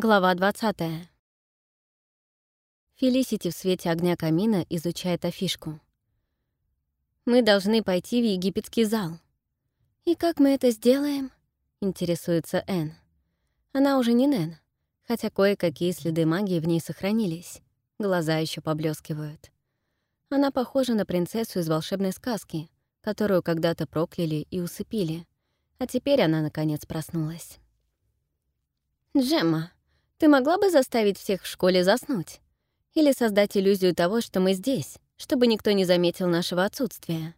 Глава 20. Фелисити в свете огня камина изучает афишку. «Мы должны пойти в египетский зал». «И как мы это сделаем?» — интересуется Энн. Она уже не Нэн, хотя кое-какие следы магии в ней сохранились. Глаза еще поблескивают. Она похожа на принцессу из волшебной сказки, которую когда-то прокляли и усыпили, а теперь она, наконец, проснулась. «Джемма, ты могла бы заставить всех в школе заснуть? Или создать иллюзию того, что мы здесь, чтобы никто не заметил нашего отсутствия?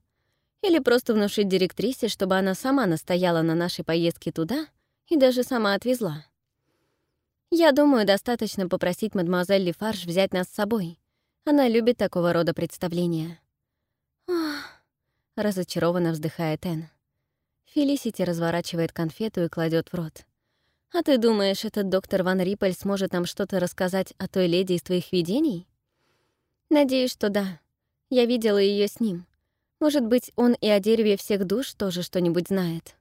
Или просто внушить директрисе, чтобы она сама настояла на нашей поездке туда и даже сама отвезла? Я думаю, достаточно попросить мадемуазель Лефарж взять нас с собой. Она любит такого рода представления. Ох, разочарованно вздыхает Энн. Фелисити разворачивает конфету и кладет в рот. «А ты думаешь, этот доктор Ван Риппель сможет нам что-то рассказать о той леди из твоих видений?» «Надеюсь, что да. Я видела ее с ним. Может быть, он и о дереве всех душ тоже что-нибудь знает».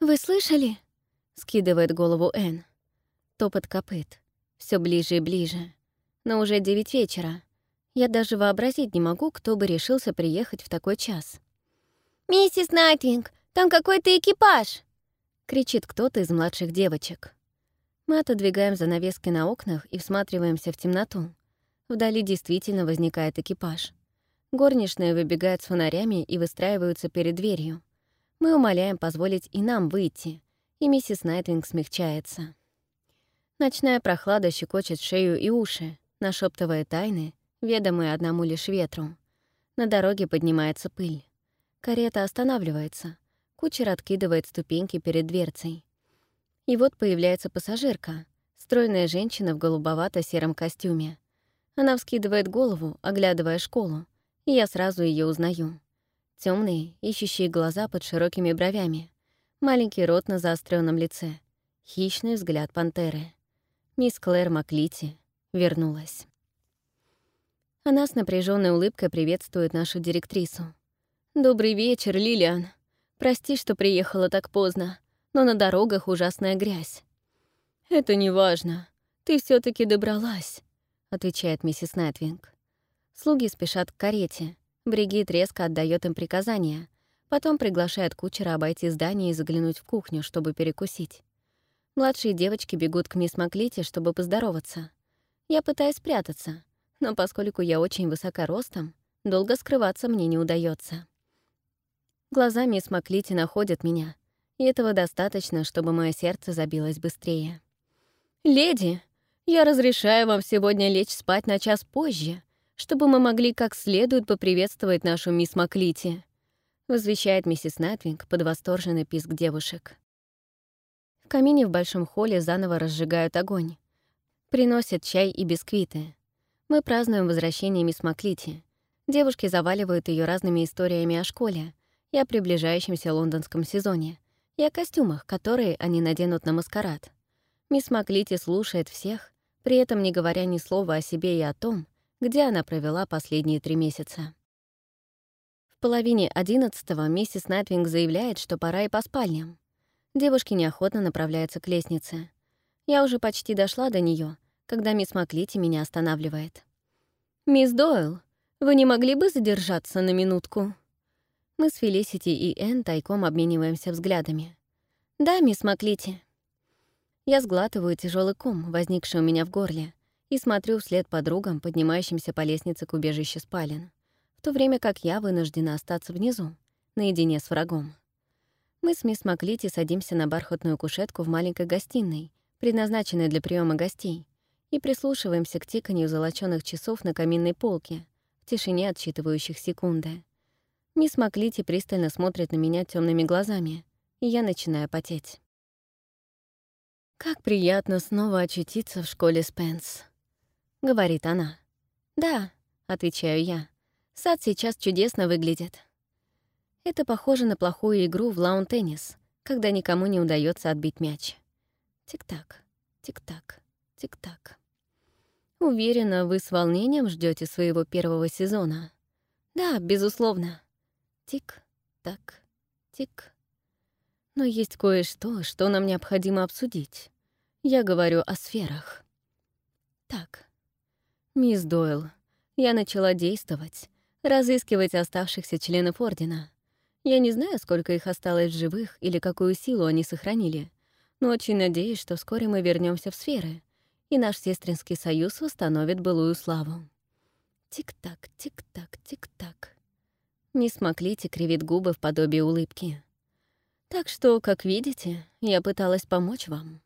«Вы слышали?» — скидывает голову Энн. Топот копыт. все ближе и ближе. Но уже девять вечера. Я даже вообразить не могу, кто бы решился приехать в такой час. «Миссис Найтвинг, там какой-то экипаж!» — кричит кто-то из младших девочек. Мы отодвигаем занавески на окнах и всматриваемся в темноту. Вдали действительно возникает экипаж. Горничные выбегают с фонарями и выстраиваются перед дверью. Мы умоляем позволить и нам выйти, и миссис Найтвинг смягчается. Ночная прохлада щекочет шею и уши, нашептывая тайны, ведомые одному лишь ветру. На дороге поднимается пыль. Карета останавливается. Кучер откидывает ступеньки перед дверцей. И вот появляется пассажирка, стройная женщина в голубовато-сером костюме. Она вскидывает голову, оглядывая школу, и я сразу ее узнаю. Темные, ищущие глаза под широкими бровями, маленький рот на заостренном лице, хищный взгляд пантеры. Мисс Клэр Маклити вернулась. Она с напряженной улыбкой приветствует нашу директрису. «Добрый вечер, Лилиан!» Прости, что приехала так поздно, но на дорогах ужасная грязь». «Это не важно. Ты все таки добралась», — отвечает миссис Найтвинг. Слуги спешат к карете. Бригит резко отдает им приказания. Потом приглашает кучера обойти здание и заглянуть в кухню, чтобы перекусить. Младшие девочки бегут к мисс Маклите, чтобы поздороваться. Я пытаюсь спрятаться, но поскольку я очень высока ростом, долго скрываться мне не удается. Глаза мисс Маклити находят меня, и этого достаточно, чтобы мое сердце забилось быстрее. «Леди, я разрешаю вам сегодня лечь спать на час позже, чтобы мы могли как следует поприветствовать нашу мисс Маклити», возвещает миссис Найтвинг под восторженный писк девушек. В камине в большом холле заново разжигают огонь. Приносят чай и бисквиты. Мы празднуем возвращение мисс Маклити. Девушки заваливают ее разными историями о школе, и о приближающемся лондонском сезоне, и о костюмах, которые они наденут на маскарад. Мисс Маклити слушает всех, при этом не говоря ни слова о себе и о том, где она провела последние три месяца. В половине одиннадцатого миссис Найтвинг заявляет, что пора и по спальням. Девушки неохотно направляются к лестнице. Я уже почти дошла до нее, когда мисс Маклити меня останавливает. «Мисс Дойл, вы не могли бы задержаться на минутку?» Мы с Фелисити и Энн тайком обмениваемся взглядами. «Да, мисс Маклити». Я сглатываю тяжелый ком, возникший у меня в горле, и смотрю вслед подругам, поднимающимся по лестнице к убежищу спален, в то время как я вынуждена остаться внизу, наедине с врагом. Мы с мисс Маклити садимся на бархатную кушетку в маленькой гостиной, предназначенной для приема гостей, и прислушиваемся к тиканью золочёных часов на каминной полке, в тишине отсчитывающих секунды. Мисс Маклити пристально смотрит на меня темными глазами, и я начинаю потеть. «Как приятно снова очутиться в школе Спенс», — говорит она. «Да», — отвечаю я, — «сад сейчас чудесно выглядит». Это похоже на плохую игру в лаун-теннис, когда никому не удается отбить мяч. Тик-так, тик-так, тик-так. Уверена, вы с волнением ждете своего первого сезона. Да, безусловно. Тик-так, тик. Но есть кое-что, что нам необходимо обсудить. Я говорю о сферах. Так, мисс Дойл, я начала действовать, разыскивать оставшихся членов Ордена. Я не знаю, сколько их осталось в живых или какую силу они сохранили, но очень надеюсь, что вскоре мы вернемся в сферы, и наш сестринский союз восстановит былую славу. Тик-так, тик-так, тик-так. Мисс Маклити кривит губы в подобии улыбки. Так что, как видите, я пыталась помочь вам.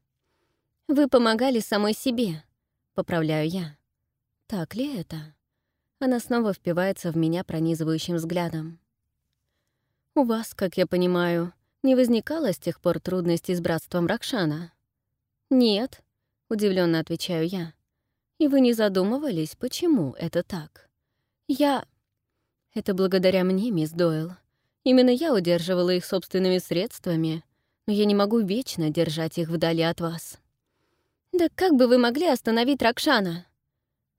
Вы помогали самой себе, поправляю я. Так ли это? Она снова впивается в меня пронизывающим взглядом. У вас, как я понимаю, не возникало с тех пор трудностей с братством Ракшана? Нет, удивленно отвечаю я. И вы не задумывались, почему это так? Я... Это благодаря мне, мисс Дойл. Именно я удерживала их собственными средствами, но я не могу вечно держать их вдали от вас. Да как бы вы могли остановить Ракшана?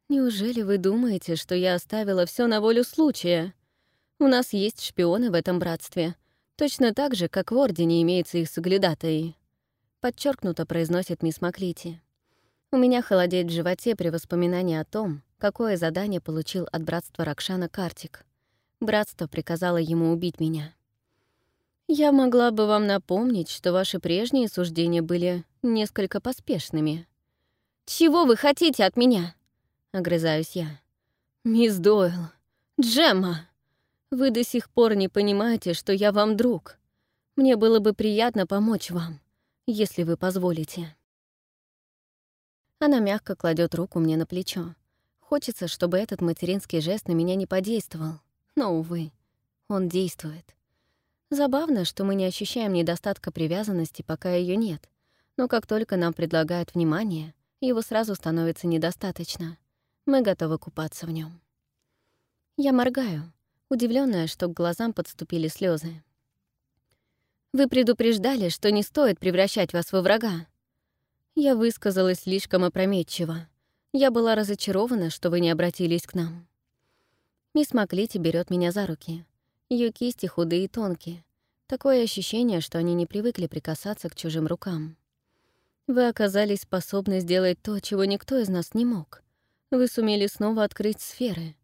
Неужели вы думаете, что я оставила все на волю случая? У нас есть шпионы в этом братстве, точно так же, как в Ордене имеются их соглядатаи. Подчеркнуто произносит мисс Маклити. У меня холодеет в животе при воспоминании о том, какое задание получил от братства Ракшана Картик. Братство приказало ему убить меня. Я могла бы вам напомнить, что ваши прежние суждения были несколько поспешными. «Чего вы хотите от меня?» — огрызаюсь я. «Мисс Дойл, Джемма, вы до сих пор не понимаете, что я вам друг. Мне было бы приятно помочь вам, если вы позволите». Она мягко кладет руку мне на плечо. Хочется, чтобы этот материнский жест на меня не подействовал. Но, увы, он действует. Забавно, что мы не ощущаем недостатка привязанности, пока ее нет. Но как только нам предлагают внимание, его сразу становится недостаточно. Мы готовы купаться в нем. Я моргаю, удивленная, что к глазам подступили слезы. «Вы предупреждали, что не стоит превращать вас во врага». Я высказалась слишком опрометчиво. Я была разочарована, что вы не обратились к нам. Мисс Маклити берет меня за руки. Ее кисти худые и тонкие. Такое ощущение, что они не привыкли прикасаться к чужим рукам. Вы оказались способны сделать то, чего никто из нас не мог. Вы сумели снова открыть сферы.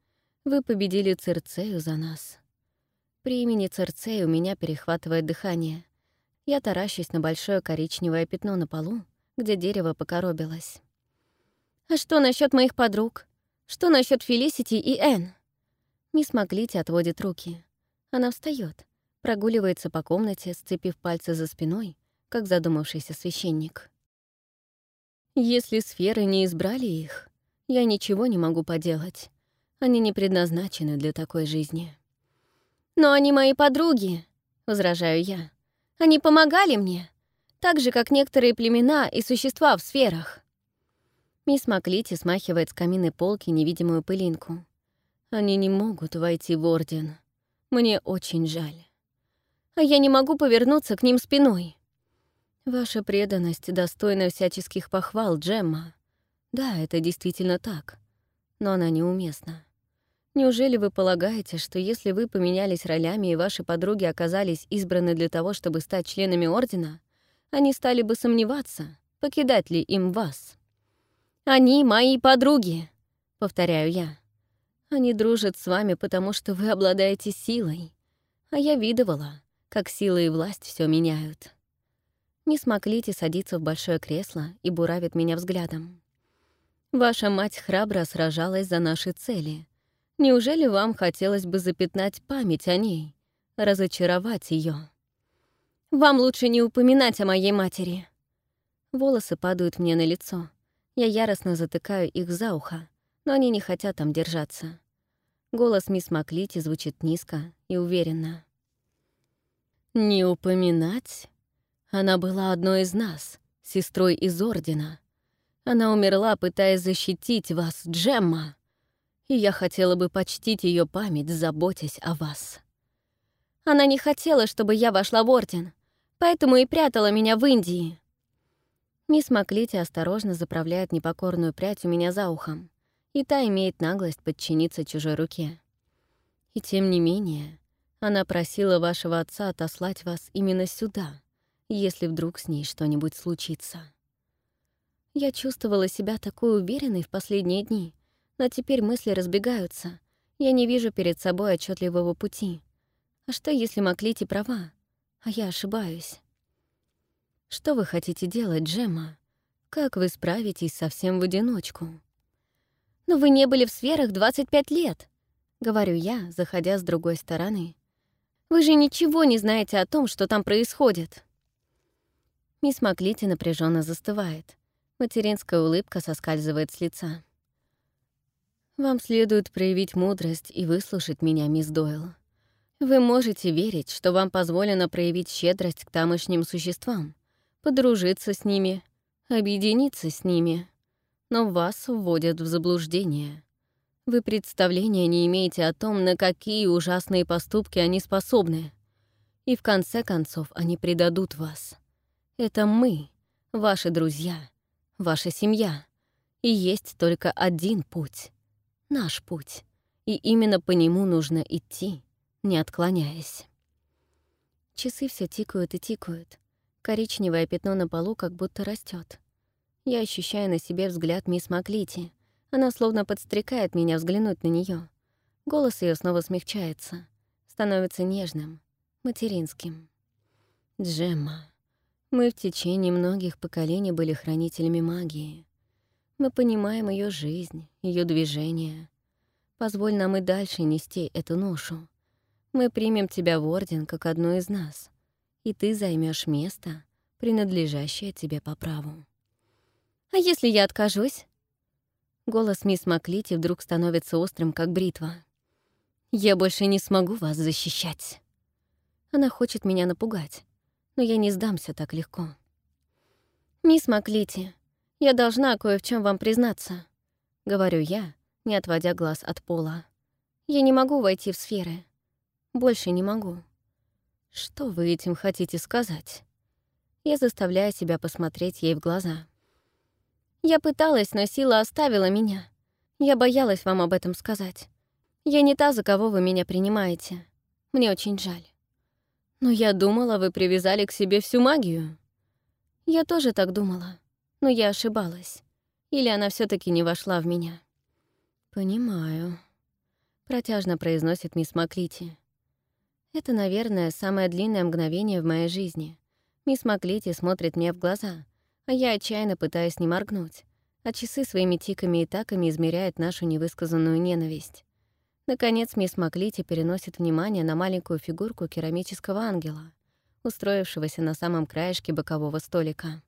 Вы победили Церцею за нас. При имени Церцеи у меня перехватывает дыхание. Я таращусь на большое коричневое пятно на полу, где дерево покоробилось. «А что насчет моих подруг? Что насчет Фелисити и Энн?» Мисс Маклити отводит руки. Она встает, прогуливается по комнате, сцепив пальцы за спиной, как задумавшийся священник. «Если сферы не избрали их, я ничего не могу поделать. Они не предназначены для такой жизни. «Но они мои подруги», — возражаю я. «Они помогали мне, так же, как некоторые племена и существа в сферах». Мисс Маклити смахивает с каминной полки невидимую пылинку. «Они не могут войти в Орден. Мне очень жаль. А я не могу повернуться к ним спиной». «Ваша преданность достойна всяческих похвал, Джемма. Да, это действительно так, но она неуместна. Неужели вы полагаете, что если вы поменялись ролями и ваши подруги оказались избраны для того, чтобы стать членами Ордена, они стали бы сомневаться, покидать ли им вас? «Они мои подруги», — повторяю я. «Они дружат с вами, потому что вы обладаете силой. А я видывала, как сила и власть все меняют». Мисс Маклити садится в большое кресло и буравит меня взглядом. Ваша мать храбро сражалась за наши цели. Неужели вам хотелось бы запятнать память о ней, разочаровать ее? Вам лучше не упоминать о моей матери. Волосы падают мне на лицо. Я яростно затыкаю их за ухо, но они не хотят там держаться. Голос мисс Маклити звучит низко и уверенно. «Не упоминать? Она была одной из нас, сестрой из Ордена. Она умерла, пытаясь защитить вас, Джемма. И я хотела бы почтить ее память, заботясь о вас. Она не хотела, чтобы я вошла в Орден, поэтому и прятала меня в Индии. Мисс Маклити осторожно заправляет непокорную прядь у меня за ухом, и та имеет наглость подчиниться чужой руке. И тем не менее, она просила вашего отца отослать вас именно сюда, если вдруг с ней что-нибудь случится. Я чувствовала себя такой уверенной в последние дни, но теперь мысли разбегаются. Я не вижу перед собой отчетливого пути. А что, если Маклити права, а я ошибаюсь? Что вы хотите делать, Джемма? Как вы справитесь совсем в одиночку? Но вы не были в сферах 25 лет, говорю я, заходя с другой стороны. Вы же ничего не знаете о том, что там происходит. Мисс Маклити напряженно застывает. Материнская улыбка соскальзывает с лица. «Вам следует проявить мудрость и выслушать меня, мисс Дойл. Вы можете верить, что вам позволено проявить щедрость к тамошним существам, подружиться с ними, объединиться с ними, но вас вводят в заблуждение. Вы представления не имеете о том, на какие ужасные поступки они способны. И в конце концов они предадут вас. Это мы, ваши друзья, ваша семья. И есть только один путь. Наш путь. И именно по нему нужно идти, не отклоняясь. Часы все тикают и тикают. Коричневое пятно на полу как будто растет. Я ощущаю на себе взгляд мисс Маклити. Она словно подстрекает меня взглянуть на нее. Голос ее снова смягчается, становится нежным, материнским. Джемма. Мы в течение многих поколений были хранителями магии. Мы понимаем ее жизнь, ее движения. Позволь нам и дальше нести эту ношу. Мы примем тебя в Орден как одну из нас, и ты займешь место, принадлежащее тебе по праву. «А если я откажусь?» Голос мисс Маклити вдруг становится острым, как бритва. «Я больше не смогу вас защищать». Она хочет меня напугать но я не сдамся так легко. «Мисс Маклити, я должна кое в чем вам признаться», — говорю я, не отводя глаз от пола. «Я не могу войти в сферы. Больше не могу». «Что вы этим хотите сказать?» Я заставляю себя посмотреть ей в глаза. «Я пыталась, но сила оставила меня. Я боялась вам об этом сказать. Я не та, за кого вы меня принимаете. Мне очень жаль». «Но я думала, вы привязали к себе всю магию». Я тоже так думала, но я ошибалась. Или она все таки не вошла в меня. «Понимаю», — протяжно произносит мисс Маклити. «Это, наверное, самое длинное мгновение в моей жизни. Мисс Маклити смотрит мне в глаза, а я отчаянно пытаюсь не моргнуть, а часы своими тиками и таками измеряют нашу невысказанную ненависть. Наконец, мисс Маклити переносит внимание на маленькую фигурку керамического ангела, устроившегося на самом краешке бокового столика.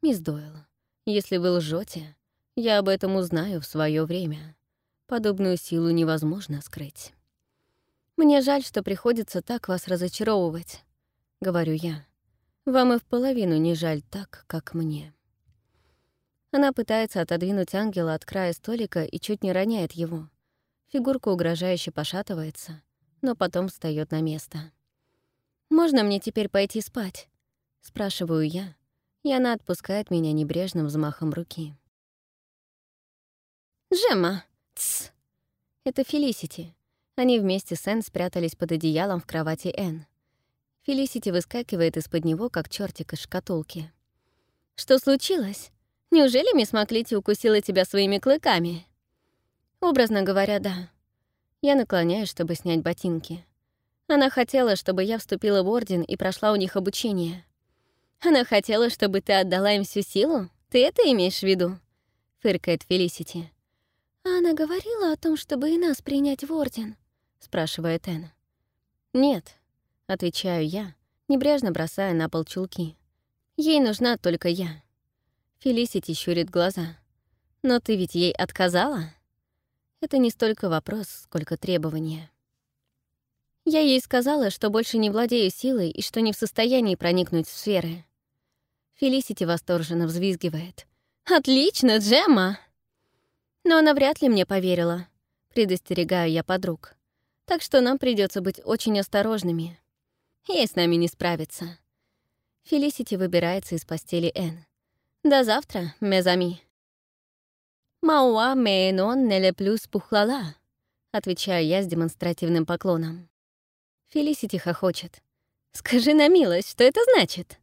«Мисс Дойл, если вы лжете, я об этом узнаю в свое время. Подобную силу невозможно скрыть. Мне жаль, что приходится так вас разочаровывать», — говорю я. «Вам и в половину не жаль так, как мне». Она пытается отодвинуть ангела от края столика и чуть не роняет его — Фигурка угрожающе пошатывается, но потом встает на место. «Можно мне теперь пойти спать?» — спрашиваю я, и она отпускает меня небрежным взмахом руки. «Джемма!» Тсс. Это Фелисити. Они вместе с Энн спрятались под одеялом в кровати Энн. Фелисити выскакивает из-под него, как чертик из шкатулки. «Что случилось? Неужели мисс Маклити укусила тебя своими клыками?» Образно говоря, да. Я наклоняюсь, чтобы снять ботинки. Она хотела, чтобы я вступила в Орден и прошла у них обучение. Она хотела, чтобы ты отдала им всю силу? Ты это имеешь в виду? Фыркает Фелисити. А она говорила о том, чтобы и нас принять в Орден? Спрашивает Энн. Нет, отвечаю я, небрежно бросая на пол чулки. Ей нужна только я. Фелисити щурит глаза. Но ты ведь ей отказала? Это не столько вопрос, сколько требование. Я ей сказала, что больше не владею силой и что не в состоянии проникнуть в сферы. Фелисити восторженно взвизгивает. «Отлично, Джемма!» Но она вряд ли мне поверила. Предостерегаю я подруг. Так что нам придется быть очень осторожными. Ей с нами не справиться. Фелисити выбирается из постели Энн. «До завтра, мезами». «Мауа мейнон неле плюс пухлала», — отвечаю я с демонстративным поклоном. Фелисити хохочет. «Скажи на милость, что это значит?»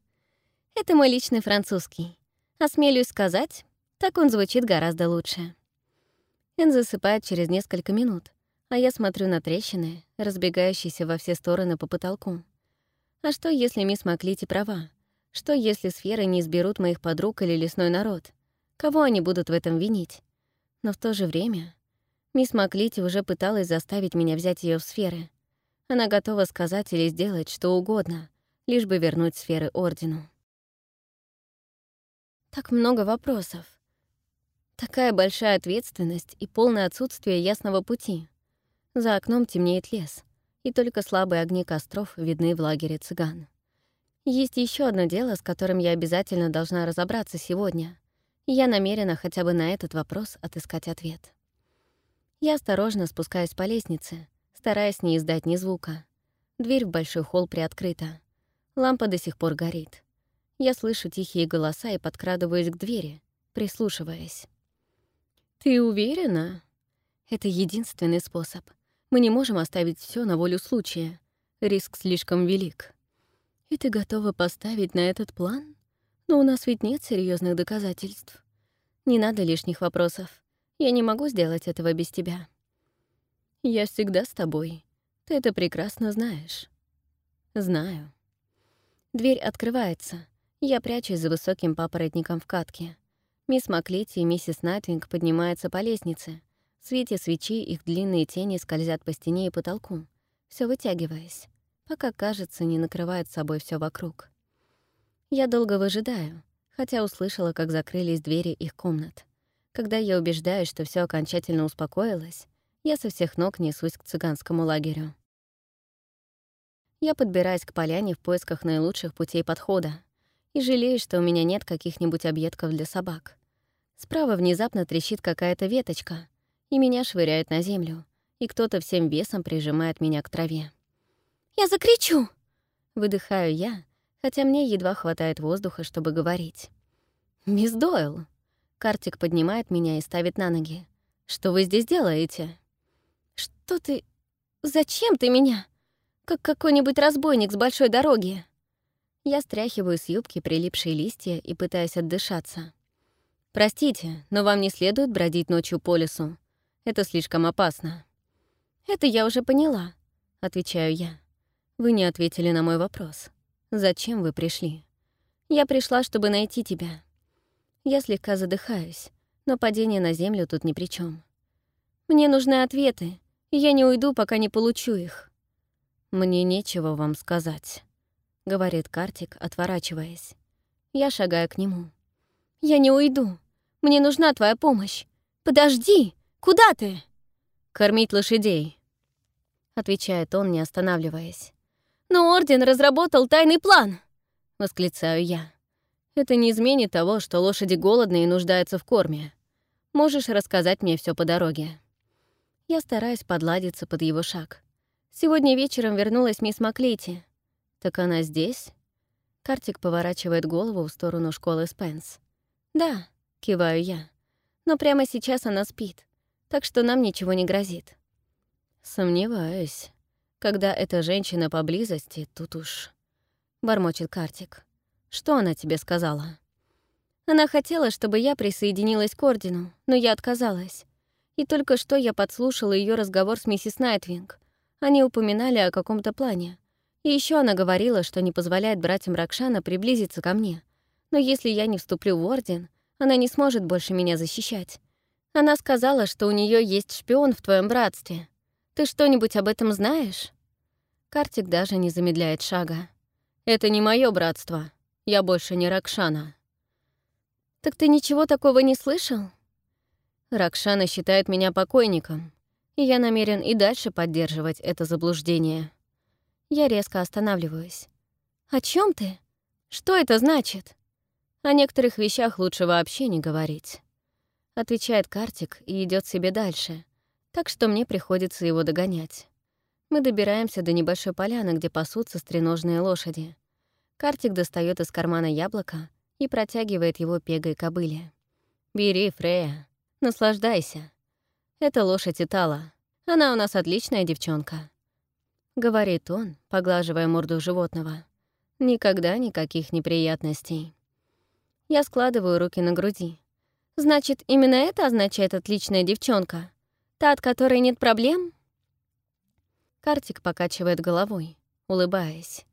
«Это мой личный французский. Осмелюсь сказать, так он звучит гораздо лучше. Эн засыпает через несколько минут, а я смотрю на трещины, разбегающиеся во все стороны по потолку. А что, если мисс Маклити права? Что, если сферы не изберут моих подруг или лесной народ? Кого они будут в этом винить? Но в то же время мисс Маклити уже пыталась заставить меня взять ее в сферы. Она готова сказать или сделать что угодно, лишь бы вернуть сферы Ордену. Так много вопросов. Такая большая ответственность и полное отсутствие ясного пути. За окном темнеет лес, и только слабые огни костров видны в лагере цыган. Есть еще одно дело, с которым я обязательно должна разобраться сегодня. Я намерена хотя бы на этот вопрос отыскать ответ. Я осторожно спускаюсь по лестнице, стараясь не издать ни звука. Дверь в большой холл приоткрыта. Лампа до сих пор горит. Я слышу тихие голоса и подкрадываюсь к двери, прислушиваясь. «Ты уверена?» Это единственный способ. Мы не можем оставить все на волю случая. Риск слишком велик. И ты готова поставить на этот план? Но у нас ведь нет серьезных доказательств. Не надо лишних вопросов. Я не могу сделать этого без тебя. Я всегда с тобой. Ты это прекрасно знаешь. Знаю. Дверь открывается. Я прячусь за высоким папоротником в катке. Мисс Маклетти и миссис Найтвинг поднимаются по лестнице. Свете свечи их длинные тени скользят по стене и потолку, все вытягиваясь, пока, кажется, не накрывает собой все вокруг. Я долго выжидаю, хотя услышала, как закрылись двери их комнат. Когда я убеждаюсь, что все окончательно успокоилось, я со всех ног несусь к цыганскому лагерю. Я подбираюсь к поляне в поисках наилучших путей подхода и жалею, что у меня нет каких-нибудь объедков для собак. Справа внезапно трещит какая-то веточка, и меня швыряют на землю, и кто-то всем весом прижимает меня к траве. «Я закричу!» — выдыхаю я, хотя мне едва хватает воздуха, чтобы говорить. «Мисс Дойл!» Картик поднимает меня и ставит на ноги. «Что вы здесь делаете?» «Что ты... Зачем ты меня? Как какой-нибудь разбойник с большой дороги!» Я стряхиваю с юбки прилипшие листья и пытаюсь отдышаться. «Простите, но вам не следует бродить ночью по лесу. Это слишком опасно». «Это я уже поняла», — отвечаю я. «Вы не ответили на мой вопрос. Зачем вы пришли?» «Я пришла, чтобы найти тебя». Я слегка задыхаюсь, но падение на землю тут ни при чем. «Мне нужны ответы, и я не уйду, пока не получу их». «Мне нечего вам сказать» говорит Картик, отворачиваясь. Я шагаю к нему. «Я не уйду. Мне нужна твоя помощь. Подожди! Куда ты?» «Кормить лошадей», — отвечает он, не останавливаясь. «Но Орден разработал тайный план!» — восклицаю я. «Это не изменит того, что лошади голодны и нуждаются в корме. Можешь рассказать мне все по дороге». Я стараюсь подладиться под его шаг. Сегодня вечером вернулась мисс Маклейти. «Так она здесь?» Картик поворачивает голову в сторону школы Спенс. «Да», — киваю я. «Но прямо сейчас она спит, так что нам ничего не грозит». «Сомневаюсь. Когда эта женщина поблизости, тут уж...» — бормочет Картик. «Что она тебе сказала?» Она хотела, чтобы я присоединилась к Ордену, но я отказалась. И только что я подслушала ее разговор с миссис Найтвинг. Они упоминали о каком-то плане, и еще она говорила, что не позволяет братьям Ракшана приблизиться ко мне. Но если я не вступлю в Орден, она не сможет больше меня защищать. Она сказала, что у нее есть шпион в твоем братстве. Ты что-нибудь об этом знаешь? Картик даже не замедляет шага. Это не мое братство. Я больше не Ракшана. Так ты ничего такого не слышал? Ракшана считает меня покойником, и я намерен и дальше поддерживать это заблуждение. Я резко останавливаюсь. «О чем ты? Что это значит?» «О некоторых вещах лучше вообще не говорить», — отвечает Картик и идет себе дальше, так что мне приходится его догонять. Мы добираемся до небольшой поляны, где пасутся стреножные лошади. Картик достает из кармана яблоко и протягивает его пегой кобыле. «Бери, Фрея, наслаждайся. Это лошадь Итала. Она у нас отличная девчонка говорит он, поглаживая морду животного. Никогда никаких неприятностей. Я складываю руки на груди. Значит, именно это означает отличная девчонка? Та, от которой нет проблем? Картик покачивает головой, улыбаясь.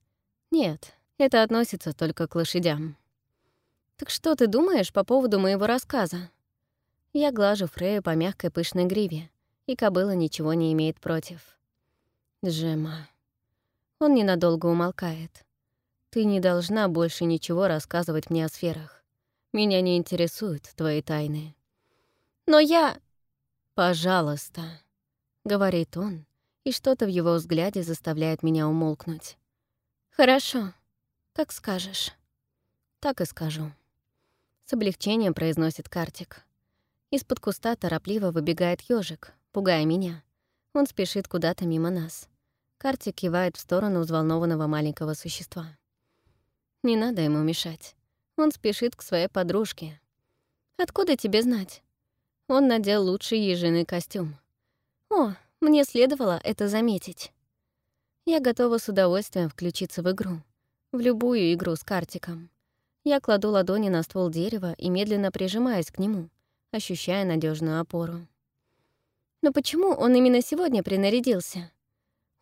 Нет, это относится только к лошадям. Так что ты думаешь по поводу моего рассказа? Я глажу Фрею по мягкой пышной гриве, и кобыла ничего не имеет против. Джема. Он ненадолго умолкает. Ты не должна больше ничего рассказывать мне о сферах. Меня не интересуют твои тайны. Но я... Пожалуйста, — говорит он, и что-то в его взгляде заставляет меня умолкнуть. Хорошо, как скажешь. Так и скажу. С облегчением произносит Картик. Из-под куста торопливо выбегает ежик, пугая меня. Он спешит куда-то мимо нас. Картик кивает в сторону взволнованного маленького существа. Не надо ему мешать. Он спешит к своей подружке. «Откуда тебе знать?» Он надел лучший ежиный костюм. «О, мне следовало это заметить». Я готова с удовольствием включиться в игру. В любую игру с картиком. Я кладу ладони на ствол дерева и медленно прижимаюсь к нему, ощущая надежную опору. Но почему он именно сегодня принарядился?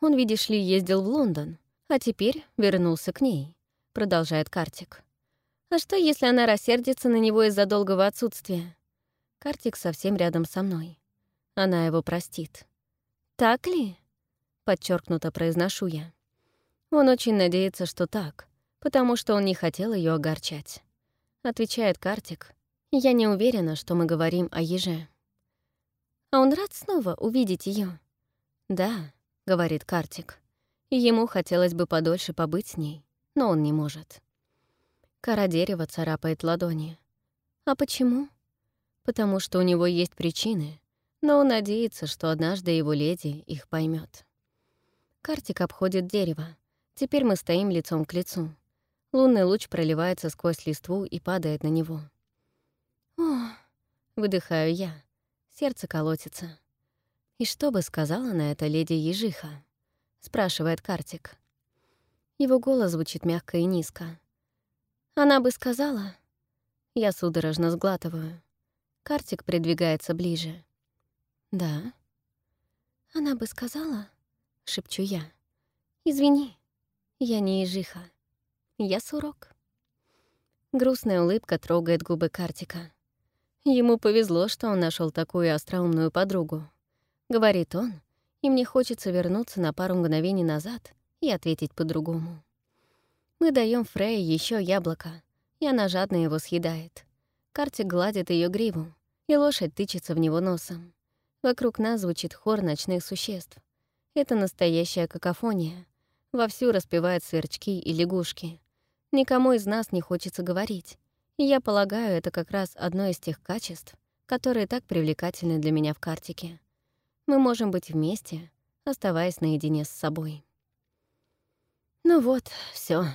Он, видишь ли, ездил в Лондон, а теперь вернулся к ней, продолжает Картик. А что, если она рассердится на него из-за долгого отсутствия? Картик совсем рядом со мной. Она его простит. Так ли? Подчеркнуто произношу я. Он очень надеется, что так, потому что он не хотел ее огорчать. Отвечает Картик, я не уверена, что мы говорим о еже. А он рад снова увидеть ее. Да, говорит Картик. Ему хотелось бы подольше побыть с ней, но он не может. Кора дерева царапает ладони. А почему? Потому что у него есть причины, но он надеется, что однажды его леди их поймет. Картик обходит дерево. Теперь мы стоим лицом к лицу. Лунный луч проливается сквозь листву и падает на него. «О!» — выдыхаю я. Сердце колотится. «И что бы сказала на это леди Ежиха?» — спрашивает Картик. Его голос звучит мягко и низко. «Она бы сказала...» Я судорожно сглатываю. Картик придвигается ближе. «Да?» «Она бы сказала...» — шепчу я. «Извини, я не ежиха». Я сурок. Грустная улыбка трогает губы Картика. Ему повезло, что он нашел такую остроумную подругу. Говорит он, и мне хочется вернуться на пару мгновений назад и ответить по-другому. Мы даем Фрей еще яблоко, и она жадно его съедает. Картик гладит ее гриву, и лошадь тычется в него носом. Вокруг нас звучит хор ночных существ. Это настоящая какофония. Вовсю распевают сверчки и лягушки. Никому из нас не хочется говорить. И я полагаю, это как раз одно из тех качеств, которые так привлекательны для меня в картике. Мы можем быть вместе, оставаясь наедине с собой. «Ну вот, все,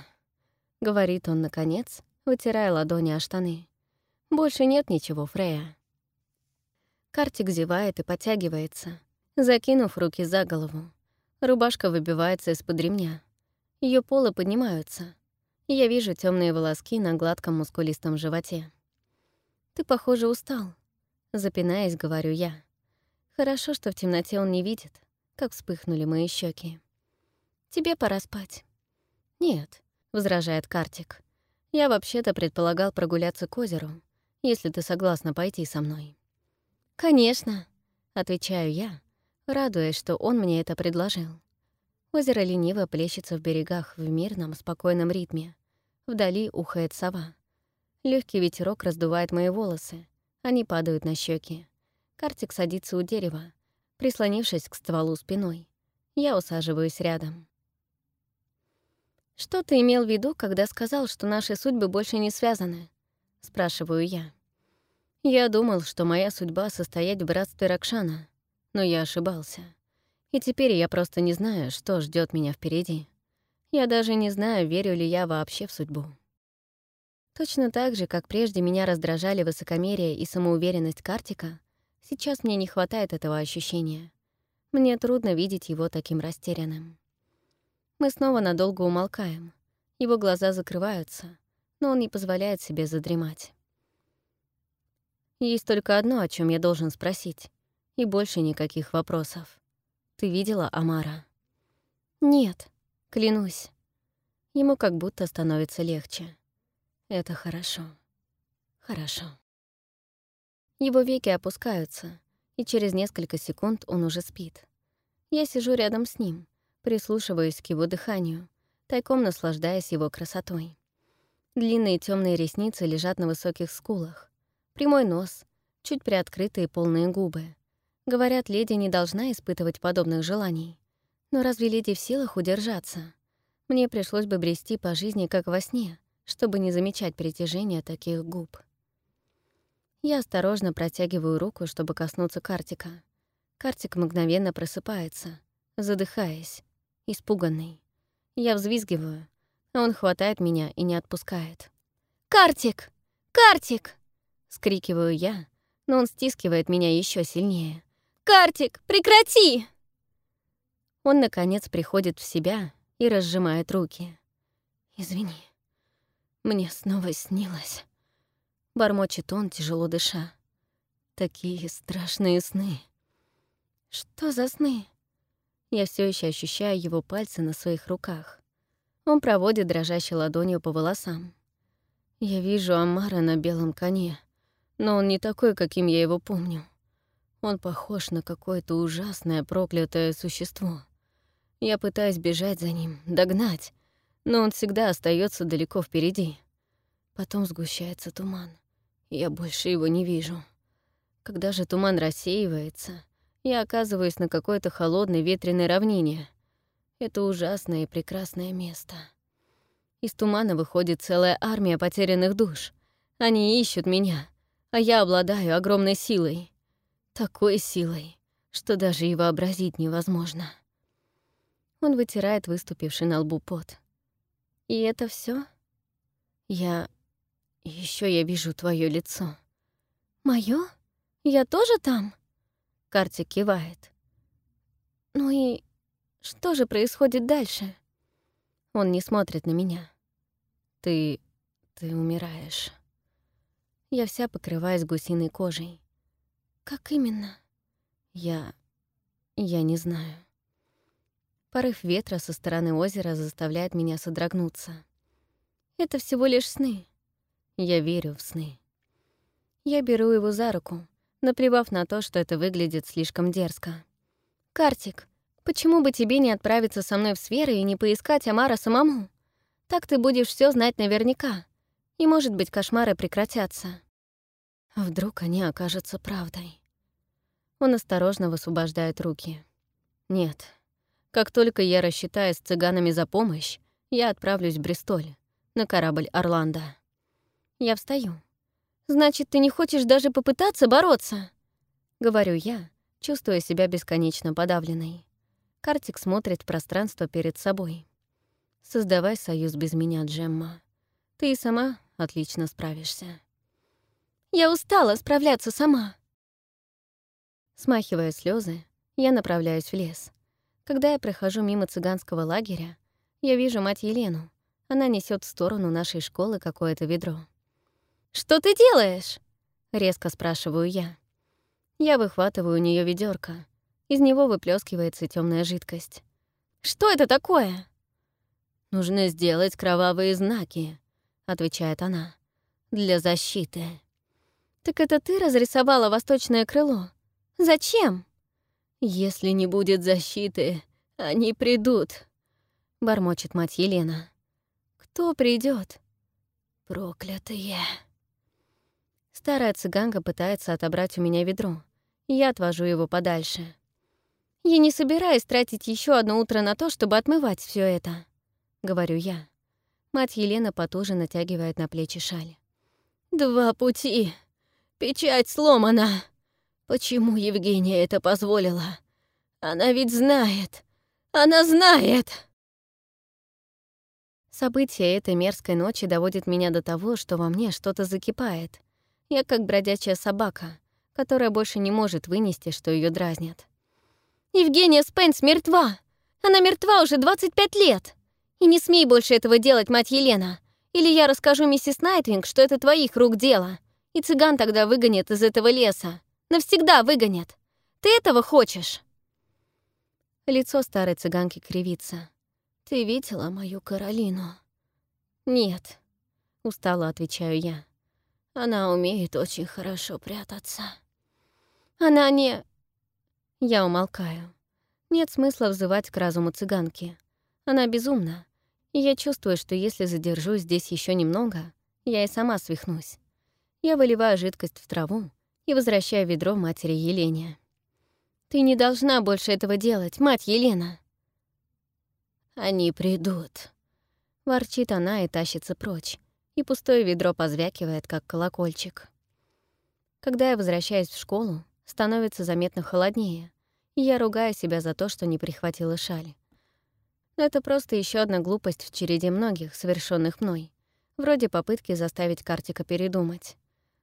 говорит он наконец, вытирая ладони о штаны. «Больше нет ничего, Фрея». Картик зевает и подтягивается, закинув руки за голову. Рубашка выбивается из-под ремня. Ее полы поднимаются, я вижу темные волоски на гладком мускулистом животе. «Ты, похоже, устал», — запинаясь, говорю я. Хорошо, что в темноте он не видит, как вспыхнули мои щеки. «Тебе пора спать». «Нет», — возражает Картик. «Я вообще-то предполагал прогуляться к озеру, если ты согласна пойти со мной». «Конечно», — отвечаю я, радуясь, что он мне это предложил. Озеро лениво плещется в берегах в мирном, спокойном ритме. Вдали ухает сова. Легкий ветерок раздувает мои волосы. Они падают на щеки. Картик садится у дерева, прислонившись к стволу спиной. Я усаживаюсь рядом. «Что ты имел в виду, когда сказал, что наши судьбы больше не связаны?» — спрашиваю я. Я думал, что моя судьба — состоять в братстве Ракшана, но я ошибался. И теперь я просто не знаю, что ждет меня впереди. Я даже не знаю, верю ли я вообще в судьбу. Точно так же, как прежде меня раздражали высокомерие и самоуверенность Картика, сейчас мне не хватает этого ощущения. Мне трудно видеть его таким растерянным. Мы снова надолго умолкаем. Его глаза закрываются, но он не позволяет себе задремать. Есть только одно, о чем я должен спросить, и больше никаких вопросов. Ты видела Амара? Нет, клянусь. Ему как будто становится легче. Это хорошо. Хорошо. Его веки опускаются, и через несколько секунд он уже спит. Я сижу рядом с ним, прислушиваюсь к его дыханию, тайком наслаждаясь его красотой. Длинные темные ресницы лежат на высоких скулах. Прямой нос, чуть приоткрытые полные губы. Говорят, леди не должна испытывать подобных желаний. Но разве леди в силах удержаться? Мне пришлось бы брести по жизни, как во сне, чтобы не замечать притяжения таких губ. Я осторожно протягиваю руку, чтобы коснуться Картика. Картик мгновенно просыпается, задыхаясь, испуганный. Я взвизгиваю, он хватает меня и не отпускает. «Картик! Картик!» — скрикиваю я, но он стискивает меня еще сильнее. «Картик, прекрати!» Он, наконец, приходит в себя и разжимает руки. «Извини, мне снова снилось». Бормочет он, тяжело дыша. «Такие страшные сны». «Что за сны?» Я все еще ощущаю его пальцы на своих руках. Он проводит дрожащей ладонью по волосам. Я вижу Амара на белом коне, но он не такой, каким я его помню. Он похож на какое-то ужасное проклятое существо. Я пытаюсь бежать за ним, догнать, но он всегда остается далеко впереди. Потом сгущается туман. Я больше его не вижу. Когда же туман рассеивается, я оказываюсь на какой-то холодной ветреной равнине. Это ужасное и прекрасное место. Из тумана выходит целая армия потерянных душ. Они ищут меня, а я обладаю огромной силой. Такой силой, что даже и вообразить невозможно. Он вытирает выступивший на лбу пот. И это все? Я... еще я вижу твое лицо. Моё? Я тоже там? Картик кивает. Ну и что же происходит дальше? Он не смотрит на меня. Ты... ты умираешь. Я вся покрываюсь гусиной кожей. Как именно? Я... я не знаю. Порыв ветра со стороны озера заставляет меня содрогнуться. Это всего лишь сны. Я верю в сны. Я беру его за руку, наплевав на то, что это выглядит слишком дерзко. «Картик, Почему бы тебе не отправиться со мной в сферы и не поискать Амара самому? Так ты будешь все знать наверняка. И, может быть, кошмары прекратятся. Вдруг они окажутся правдой. Он осторожно высвобождает руки. Нет. Как только я рассчитаюсь с цыганами за помощь, я отправлюсь в Бристоль, на корабль Орландо. Я встаю. «Значит, ты не хочешь даже попытаться бороться?» — говорю я, чувствуя себя бесконечно подавленной. Картик смотрит в пространство перед собой. «Создавай союз без меня, Джемма. Ты и сама отлично справишься». «Я устала справляться сама!» Смахивая слезы, я направляюсь в лес. Когда я прохожу мимо цыганского лагеря, я вижу мать Елену. Она несет в сторону нашей школы какое-то ведро. «Что ты делаешь?» — резко спрашиваю я. Я выхватываю у нее ведерко, из него выплескивается темная жидкость. «Что это такое?» «Нужно сделать кровавые знаки», — отвечает она. «Для защиты». «Так это ты разрисовала восточное крыло? Зачем?» «Если не будет защиты, они придут», — бормочет мать Елена. «Кто придет? «Проклятые». Старая цыганка пытается отобрать у меня ведро. Я отвожу его подальше. «Я не собираюсь тратить еще одно утро на то, чтобы отмывать все это», — говорю я. Мать Елена потуже натягивает на плечи шаль. «Два пути. Печать сломана. Почему Евгения это позволила? Она ведь знает. Она знает!» События этой мерзкой ночи доводят меня до того, что во мне что-то закипает. Я как бродячая собака, которая больше не может вынести, что ее дразнят. Евгения Спенс мертва. Она мертва уже 25 лет. И не смей больше этого делать, мать Елена. Или я расскажу миссис Найтвинг, что это твоих рук дело, и цыган тогда выгонят из этого леса. Навсегда выгонят. Ты этого хочешь?» Лицо старой цыганки кривится. «Ты видела мою Каролину?» «Нет», — устало отвечаю я. «Она умеет очень хорошо прятаться». «Она не...» Я умолкаю. Нет смысла взывать к разуму цыганки. Она безумна, и я чувствую, что если задержусь здесь еще немного, я и сама свихнусь. Я выливаю жидкость в траву и возвращаю ведро матери Елене. «Ты не должна больше этого делать, мать Елена!» «Они придут», — ворчит она и тащится прочь, и пустое ведро позвякивает, как колокольчик. Когда я возвращаюсь в школу, становится заметно холоднее, и я ругаю себя за то, что не прихватила шаль. Но это просто еще одна глупость в череде многих, совершенных мной, вроде попытки заставить Картика передумать.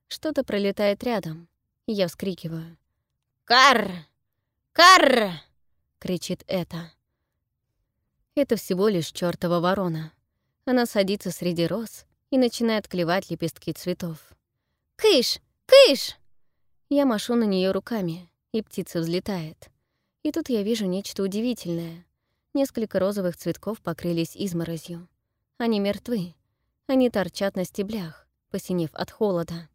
Что-то пролетает рядом, и я вскрикиваю. «Карр!» «Карр!» — кричит это. Это всего лишь чёртова ворона. Она садится среди роз и начинает клевать лепестки цветов. «Кыш! Кыш!» Я машу на нее руками, и птица взлетает. И тут я вижу нечто удивительное. Несколько розовых цветков покрылись изморозью. Они мертвы. Они торчат на стеблях, посинев от холода.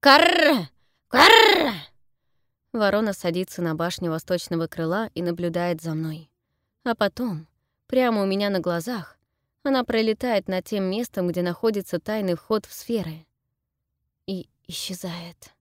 «Карр! Карр!» Ворона садится на башню восточного крыла и наблюдает за мной. А потом, прямо у меня на глазах, она пролетает над тем местом, где находится тайный вход в сферы. И исчезает.